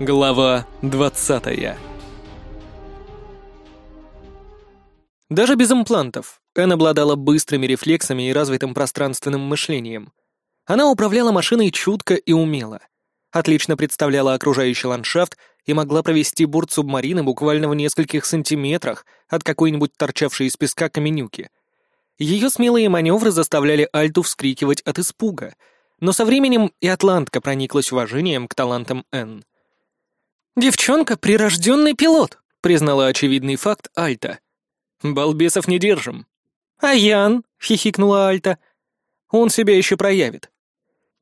Глава 20 Даже без имплантов Энн обладала быстрыми рефлексами и развитым пространственным мышлением. Она управляла машиной чутко и умело, отлично представляла окружающий ландшафт и могла провести борт субмарины буквально в нескольких сантиметрах от какой-нибудь торчавшей из песка каменюки. Ее смелые маневры заставляли Альту вскрикивать от испуга, но со временем и Атлантка прониклась уважением к талантам Энн. «Девчонка — прирожденный пилот», — признала очевидный факт Альта. «Балбесов не держим». «А Ян?» — хихикнула Альта. «Он себя еще проявит».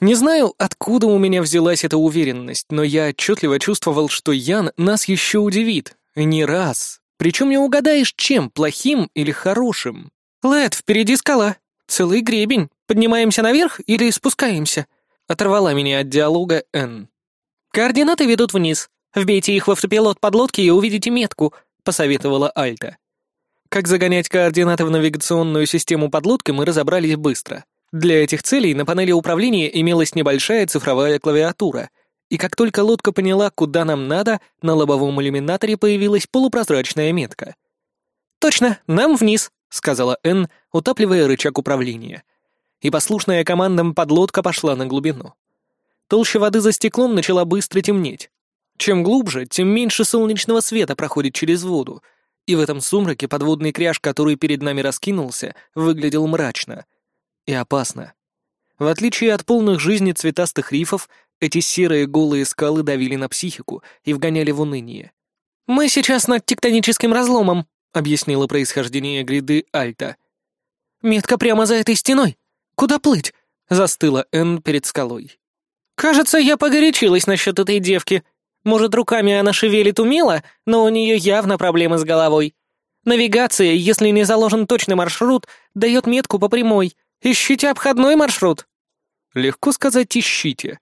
Не знаю, откуда у меня взялась эта уверенность, но я отчетливо чувствовал, что Ян нас еще удивит. Не раз. Причем не угадаешь, чем, плохим или хорошим. «Лэд, впереди скала. Целый гребень. Поднимаемся наверх или спускаемся?» Оторвала меня от диалога Н. «Координаты ведут вниз. «Вбейте их в автопилот подлодки и увидите метку», — посоветовала Альта. Как загонять координаты в навигационную систему подлодки, мы разобрались быстро. Для этих целей на панели управления имелась небольшая цифровая клавиатура, и как только лодка поняла, куда нам надо, на лобовом иллюминаторе появилась полупрозрачная метка. «Точно, нам вниз», — сказала Энн, утапливая рычаг управления. И послушная командам подлодка пошла на глубину. Толща воды за стеклом начала быстро темнеть. Чем глубже, тем меньше солнечного света проходит через воду, и в этом сумраке подводный кряж, который перед нами раскинулся, выглядел мрачно и опасно. В отличие от полных жизни цветастых рифов, эти серые голые скалы давили на психику и вгоняли в уныние. «Мы сейчас над тектоническим разломом», — объяснила происхождение гряды Альта. «Метка прямо за этой стеной. Куда плыть?» — застыла Энн перед скалой. «Кажется, я погорячилась насчет этой девки», может, руками она шевелит умело, но у нее явно проблемы с головой. Навигация, если не заложен точный маршрут, дает метку по прямой. Ищите обходной маршрут. Легко сказать «ищите».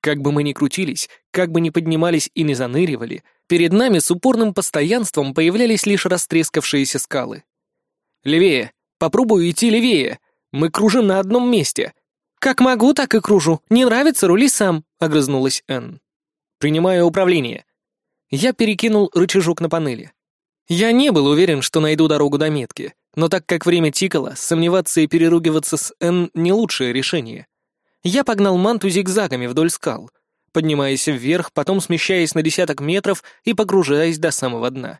Как бы мы ни крутились, как бы ни поднимались и не заныривали, перед нами с упорным постоянством появлялись лишь растрескавшиеся скалы. «Левее! Попробую идти левее! Мы кружим на одном месте!» «Как могу, так и кружу. Не нравится, рули сам», — огрызнулась Энн. Принимаю управление. Я перекинул рычажок на панели. Я не был уверен, что найду дорогу до метки, но так как время тикало, сомневаться и переругиваться с Н не лучшее решение. Я погнал манту зигзагами вдоль скал, поднимаясь вверх, потом смещаясь на десяток метров и погружаясь до самого дна.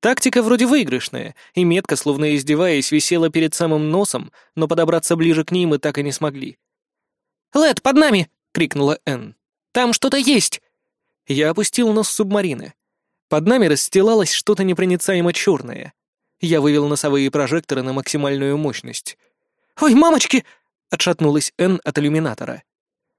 Тактика вроде выигрышная, и метка, словно издеваясь, висела перед самым носом, но подобраться ближе к ней мы так и не смогли. «Лэд, под нами!» — крикнула Энн. «Там что-то есть!» Я опустил нос субмарины. Под нами расстилалось что-то непроницаемо черное. Я вывел носовые прожекторы на максимальную мощность. «Ой, мамочки!» — отшатнулась Н от иллюминатора.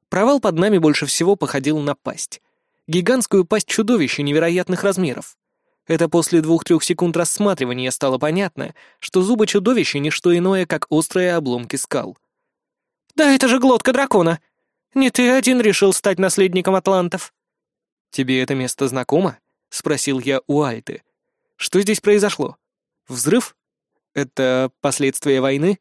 Провал под нами больше всего походил на пасть. Гигантскую пасть чудовища невероятных размеров. Это после двух-трех секунд рассматривания стало понятно, что зубы чудовища — не что иное, как острые обломки скал. «Да это же глотка дракона! Не ты один решил стать наследником атлантов!» «Тебе это место знакомо?» — спросил я у Альты. «Что здесь произошло? Взрыв? Это последствия войны?»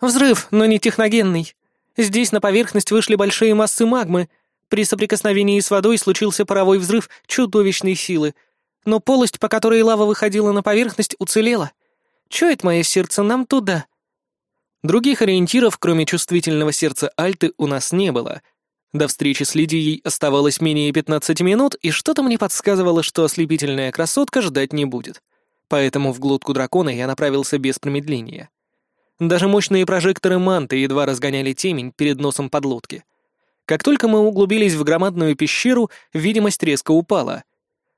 «Взрыв, но не техногенный. Здесь на поверхность вышли большие массы магмы. При соприкосновении с водой случился паровой взрыв чудовищной силы. Но полость, по которой лава выходила на поверхность, уцелела. Чует мое сердце нам туда». Других ориентиров, кроме чувствительного сердца Альты, у нас не было — до встречи с Лидией оставалось менее 15 минут, и что-то мне подсказывало, что ослепительная красотка ждать не будет. Поэтому в глотку дракона я направился без промедления. Даже мощные прожекторы манты едва разгоняли темень перед носом подлодки. Как только мы углубились в громадную пещеру, видимость резко упала.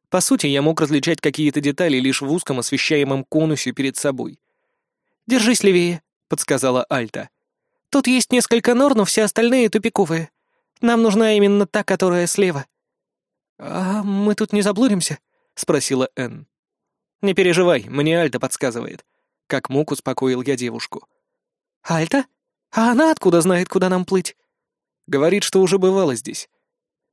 По сути, я мог различать какие-то детали лишь в узком освещаемом конусе перед собой. «Держись левее», — подсказала Альта. «Тут есть несколько нор, но все остальные тупиковые. Нам нужна именно та, которая слева». «А мы тут не заблудимся?» — спросила Энн. «Не переживай, мне Альта подсказывает». Как мог, успокоил я девушку. «Альта? А она откуда знает, куда нам плыть?» Говорит, что уже бывала здесь.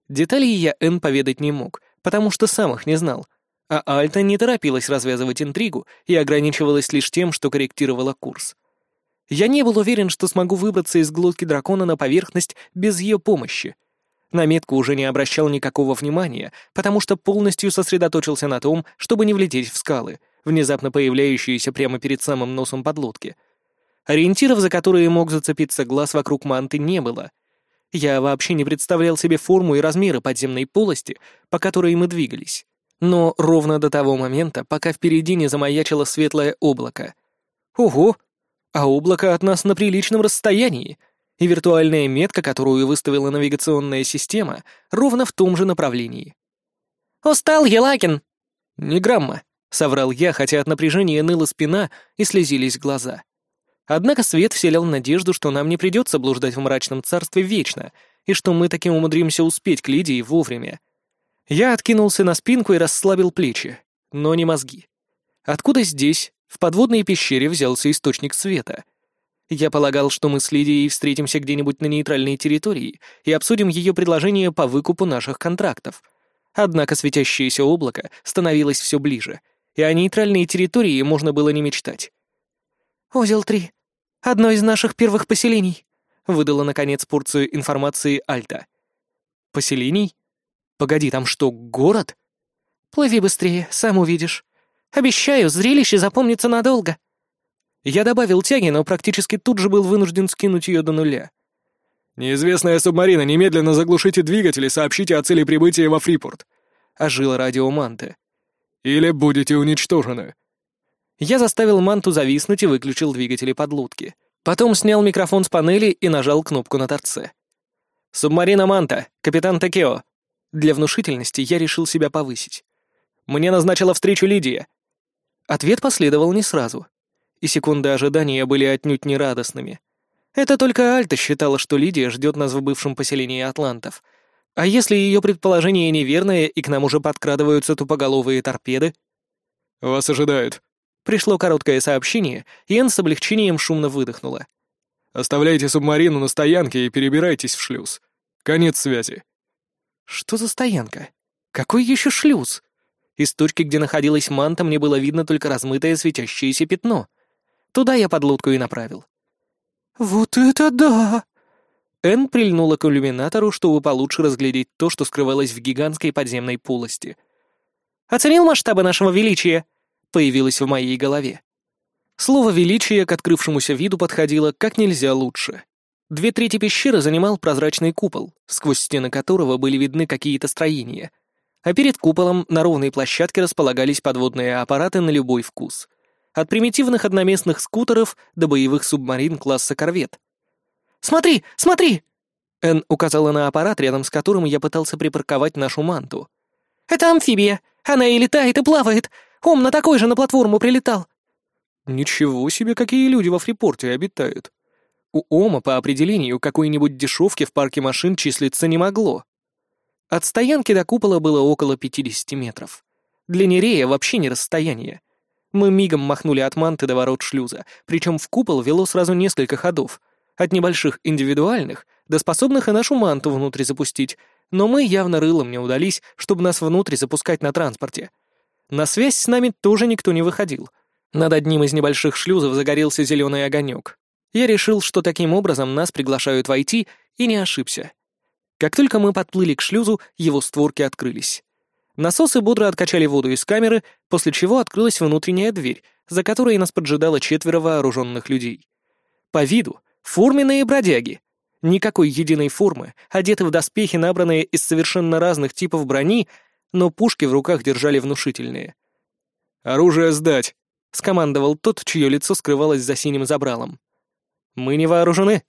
Деталей я Энн поведать не мог, потому что сам их не знал. А Альта не торопилась развязывать интригу и ограничивалась лишь тем, что корректировала курс. Я не был уверен, что смогу выбраться из глотки дракона на поверхность без ее помощи. На метку уже не обращал никакого внимания, потому что полностью сосредоточился на том, чтобы не влететь в скалы, внезапно появляющиеся прямо перед самым носом подлодки. Ориентиров, за которые мог зацепиться глаз вокруг манты, не было. Я вообще не представлял себе форму и размеры подземной полости, по которой мы двигались. Но ровно до того момента, пока впереди не замаячило светлое облако. Ого! А облако от нас на приличном расстоянии — и виртуальная метка, которую выставила навигационная система, ровно в том же направлении. «Устал, Елакин!» «Не грамма», — соврал я, хотя от напряжения ныла спина и слезились глаза. Однако свет вселял надежду, что нам не придется блуждать в мрачном царстве вечно, и что мы таки умудримся успеть к Лидии вовремя. Я откинулся на спинку и расслабил плечи, но не мозги. Откуда здесь, в подводной пещере, взялся источник света — я полагал, что мы с Лидией встретимся где-нибудь на нейтральной территории и обсудим ее предложение по выкупу наших контрактов. Однако светящееся облако становилось все ближе, и о нейтральной территории можно было не мечтать. «Озел-3. Одно из наших первых поселений», — выдала, наконец, порцию информации Альта. «Поселений? Погоди, там что, город?» «Плыви быстрее, сам увидишь. Обещаю, зрелище запомнится надолго». Я добавил тяги, но практически тут же был вынужден скинуть ее до нуля. «Неизвестная субмарина, немедленно заглушите двигатель и сообщите о цели прибытия во Фрипорт», — ожила радио Манты. «Или будете уничтожены». Я заставил Манту зависнуть и выключил двигатели подлодки. Потом снял микрофон с панели и нажал кнопку на торце. «Субмарина Манта, капитан Такео». Для внушительности я решил себя повысить. «Мне назначила встречу Лидия». Ответ последовал не сразу и секунды ожидания были отнюдь не радостными. Это только Альта считала, что Лидия ждет нас в бывшем поселении атлантов. А если ее предположение неверное, и к нам уже подкрадываются тупоголовые торпеды? «Вас ожидают». Пришло короткое сообщение, и Энн с облегчением шумно выдохнула. «Оставляйте субмарину на стоянке и перебирайтесь в шлюз. Конец связи». «Что за стоянка? Какой еще шлюз?» Из точки, где находилась манта, мне было видно только размытое светящееся пятно. Туда я подлодку и направил. «Вот это да!» Энн прильнула к иллюминатору, чтобы получше разглядеть то, что скрывалось в гигантской подземной полости. «Оценил масштабы нашего величия?» — появилось в моей голове. Слово «величие» к открывшемуся виду подходило как нельзя лучше. Две трети пещеры занимал прозрачный купол, сквозь стены которого были видны какие-то строения. А перед куполом на ровной площадке располагались подводные аппараты на любой вкус от примитивных одноместных скутеров до боевых субмарин класса корвет. «Смотри, смотри!» Энн указала на аппарат, рядом с которым я пытался припарковать нашу манту. «Это амфибия. Она и летает, и плавает. Ом на такой же на платформу прилетал». «Ничего себе, какие люди во Фрипорте обитают. У Ома по определению какой-нибудь дешевки в парке машин числиться не могло. От стоянки до купола было около 50 метров. Для Нерея вообще не расстояние. Мы мигом махнули от манты до ворот шлюза, причем в купол вело сразу несколько ходов. От небольших индивидуальных до способных и нашу манту внутрь запустить, но мы явно рылом не удались, чтобы нас внутрь запускать на транспорте. На связь с нами тоже никто не выходил. Над одним из небольших шлюзов загорелся зеленый огонек. Я решил, что таким образом нас приглашают войти, и не ошибся. Как только мы подплыли к шлюзу, его створки открылись. Насосы бодро откачали воду из камеры, после чего открылась внутренняя дверь, за которой нас поджидало четверо вооруженных людей. По виду — форменные бродяги. Никакой единой формы, одеты в доспехи, набранные из совершенно разных типов брони, но пушки в руках держали внушительные. «Оружие сдать!» — скомандовал тот, чье лицо скрывалось за синим забралом. «Мы не вооружены».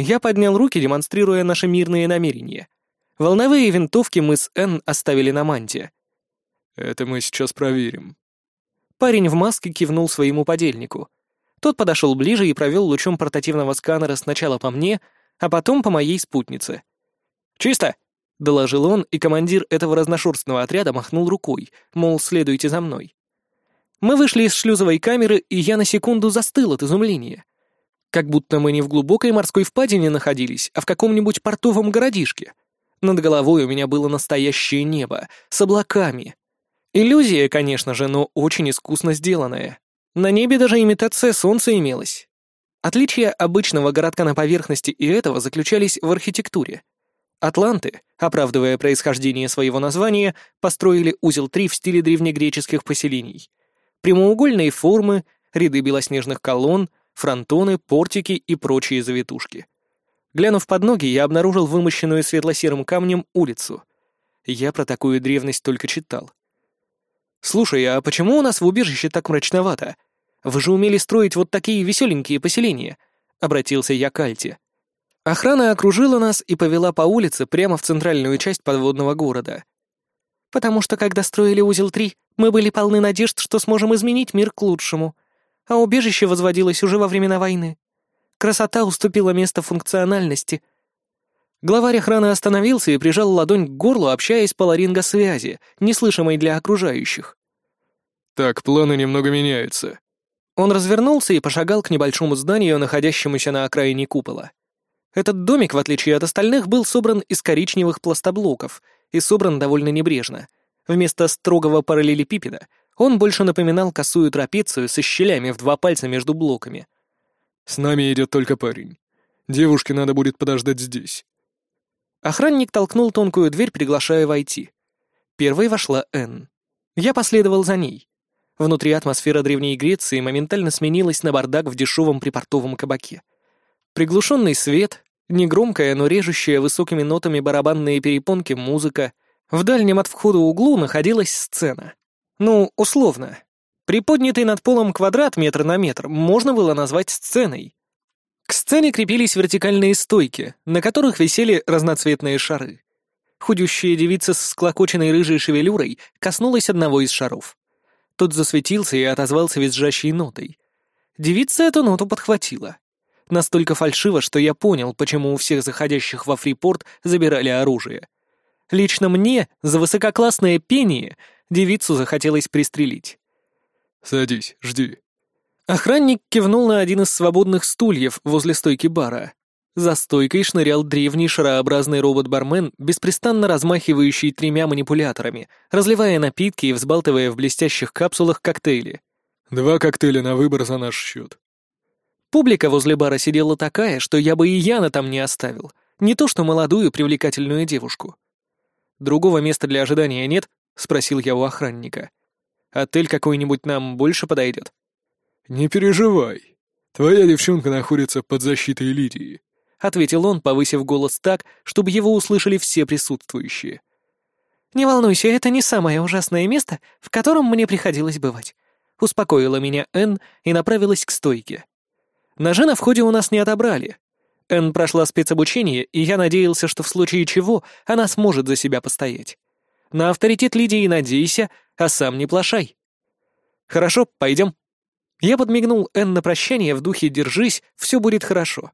Я поднял руки, демонстрируя наши мирные намерения — Волновые винтовки мы с Н оставили на манте. «Это мы сейчас проверим». Парень в маске кивнул своему подельнику. Тот подошел ближе и провел лучом портативного сканера сначала по мне, а потом по моей спутнице. «Чисто!» — доложил он, и командир этого разношерстного отряда махнул рукой, мол, следуйте за мной. Мы вышли из шлюзовой камеры, и я на секунду застыл от изумления. Как будто мы не в глубокой морской впадине находились, а в каком-нибудь портовом городишке. Над головой у меня было настоящее небо, с облаками. Иллюзия, конечно же, но очень искусно сделанная. На небе даже имитация солнца имелась. Отличия обычного городка на поверхности и этого заключались в архитектуре. Атланты, оправдывая происхождение своего названия, построили узел 3 в стиле древнегреческих поселений. Прямоугольные формы, ряды белоснежных колонн, фронтоны, портики и прочие завитушки. Глянув под ноги, я обнаружил вымощенную светло-серым камнем улицу. Я про такую древность только читал. «Слушай, а почему у нас в убежище так мрачновато? Вы же умели строить вот такие веселенькие поселения», — обратился я к Альте. Охрана окружила нас и повела по улице прямо в центральную часть подводного города. «Потому что, когда строили узел 3, мы были полны надежд, что сможем изменить мир к лучшему. А убежище возводилось уже во времена войны. Красота уступила место функциональности». Главарь охраны остановился и прижал ладонь к горлу, общаясь по ларингосвязи, неслышимой для окружающих. «Так, планы немного меняются». Он развернулся и пошагал к небольшому зданию, находящемуся на окраине купола. Этот домик, в отличие от остальных, был собран из коричневых пластоблоков и собран довольно небрежно. Вместо строгого параллелепипеда он больше напоминал косую трапецию со щелями в два пальца между блоками. «С нами идет только парень. Девушке надо будет подождать здесь». Охранник толкнул тонкую дверь, приглашая войти. Первой вошла Энн. Я последовал за ней. Внутри атмосфера Древней Греции моментально сменилась на бардак в дешевом припортовом кабаке. Приглушенный свет, негромкая, но режущая высокими нотами барабанные перепонки музыка. В дальнем от входа углу находилась сцена. Ну, условно. Приподнятый над полом квадрат метр на метр можно было назвать сценой. К сцене крепились вертикальные стойки, на которых висели разноцветные шары. Худющая девица с склокоченной рыжей шевелюрой коснулась одного из шаров. Тот засветился и отозвался визжащей нотой. Девица эту ноту подхватила. Настолько фальшиво, что я понял, почему у всех заходящих во фрипорт забирали оружие. Лично мне за высококлассное пение девицу захотелось пристрелить. «Садись, жди». Охранник кивнул на один из свободных стульев возле стойки бара. За стойкой шнырял древний шарообразный робот-бармен, беспрестанно размахивающий тремя манипуляторами, разливая напитки и взбалтывая в блестящих капсулах коктейли. «Два коктейля на выбор за наш счет», Публика возле бара сидела такая, что я бы и Яна там не оставил. Не то что молодую привлекательную девушку. «Другого места для ожидания нет?» — спросил я у охранника. «Отель какой-нибудь нам больше подойдет?» «Не переживай. Твоя девчонка находится под защитой Лидии», — ответил он, повысив голос так, чтобы его услышали все присутствующие. «Не волнуйся, это не самое ужасное место, в котором мне приходилось бывать», — успокоила меня Энн и направилась к стойке. Ножи на входе у нас не отобрали. Энн прошла спецобучение, и я надеялся, что в случае чего она сможет за себя постоять. На авторитет Лидии надейся, а сам не плашай. Хорошо, пойдем. Я подмигнул Энн на прощание в духе «держись, все будет хорошо».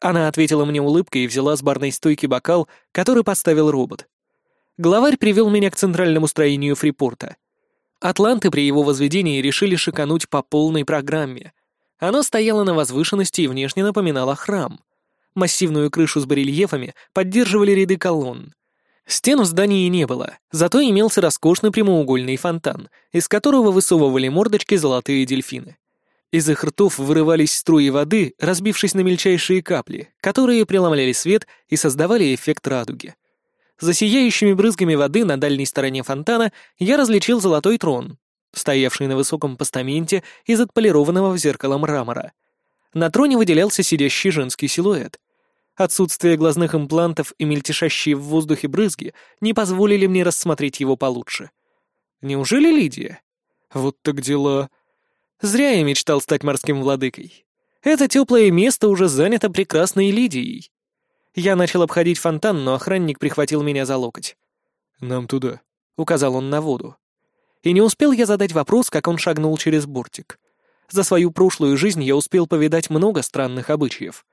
Она ответила мне улыбкой и взяла с барной стойки бокал, который поставил робот. Главарь привел меня к центральному строению фрипорта. Атланты при его возведении решили шикануть по полной программе — оно стояло на возвышенности и внешне напоминало храм. Массивную крышу с барельефами поддерживали ряды колонн. Стен в здании не было, зато имелся роскошный прямоугольный фонтан, из которого высовывали мордочки золотые дельфины. Из их ртов вырывались струи воды, разбившись на мельчайшие капли, которые преломляли свет и создавали эффект радуги. За сияющими брызгами воды на дальней стороне фонтана я различил золотой трон, стоявший на высоком постаменте из отполированного в зеркало мрамора. На троне выделялся сидящий женский силуэт. Отсутствие глазных имплантов и мельтешащие в воздухе брызги не позволили мне рассмотреть его получше. Неужели Лидия? Вот так дела. Зря я мечтал стать морским владыкой. Это теплое место уже занято прекрасной Лидией. Я начал обходить фонтан, но охранник прихватил меня за локоть. «Нам туда», — указал он на воду. И не успел я задать вопрос, как он шагнул через бортик. За свою прошлую жизнь я успел повидать много странных обычаев.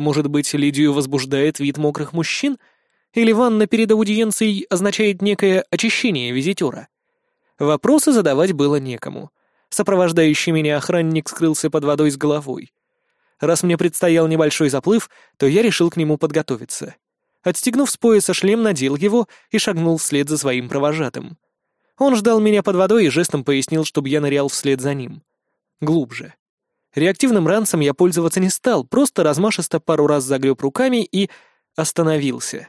Может быть, Лидию возбуждает вид мокрых мужчин? Или ванна перед аудиенцией означает некое очищение визитера? Вопросы задавать было некому. Сопровождающий меня охранник скрылся под водой с головой. Раз мне предстоял небольшой заплыв, то я решил к нему подготовиться. Отстегнув с пояса шлем, надел его и шагнул вслед за своим провожатым — он ждал меня под водой и жестом пояснил, чтобы я нырял вслед за ним. Глубже. Реактивным ранцем я пользоваться не стал, просто размашисто пару раз загреб руками и... остановился.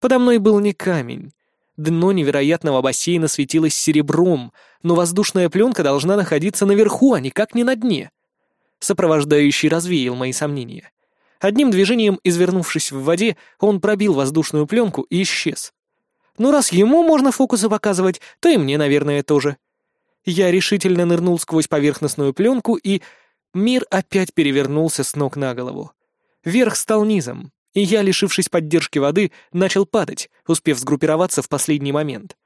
Подо мной был не камень. Дно невероятного бассейна светилось серебром, но воздушная пленка должна находиться наверху, а никак не на дне. Сопровождающий развеял мои сомнения. Одним движением, извернувшись в воде, он пробил воздушную пленку и исчез. Ну, раз ему можно фокусы показывать, то и мне, наверное, тоже. Я решительно нырнул сквозь поверхностную пленку, и мир опять перевернулся с ног на голову. Верх стал низом, и я, лишившись поддержки воды, начал падать, успев сгруппироваться в последний момент.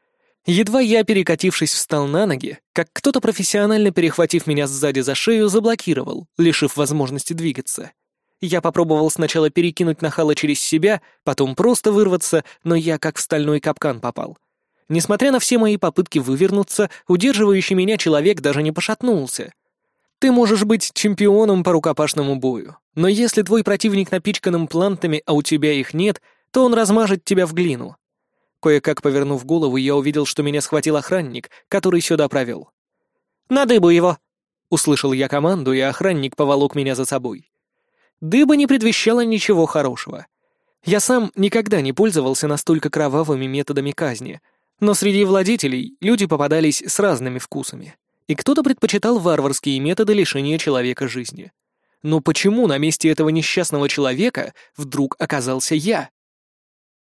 Едва я, перекатившись, встал на ноги, как кто-то профессионально перехватив меня сзади за шею, заблокировал, лишив возможности двигаться. Я попробовал сначала перекинуть нахала через себя, потом просто вырваться, но я как в стальной капкан попал. Несмотря на все мои попытки вывернуться, удерживающий меня человек даже не пошатнулся. Ты можешь быть чемпионом по рукопашному бою, но если твой противник напичкан имплантами, а у тебя их нет, то он размажет тебя в глину. Кое-как повернув голову, я увидел, что меня схватил охранник, который сюда провел. «На дыбу его!» Услышал я команду, и охранник поволок меня за собой. Дыба не предвещала ничего хорошего. Я сам никогда не пользовался настолько кровавыми методами казни, но среди владетелей люди попадались с разными вкусами, и кто-то предпочитал варварские методы лишения человека жизни. Но почему на месте этого несчастного человека вдруг оказался я?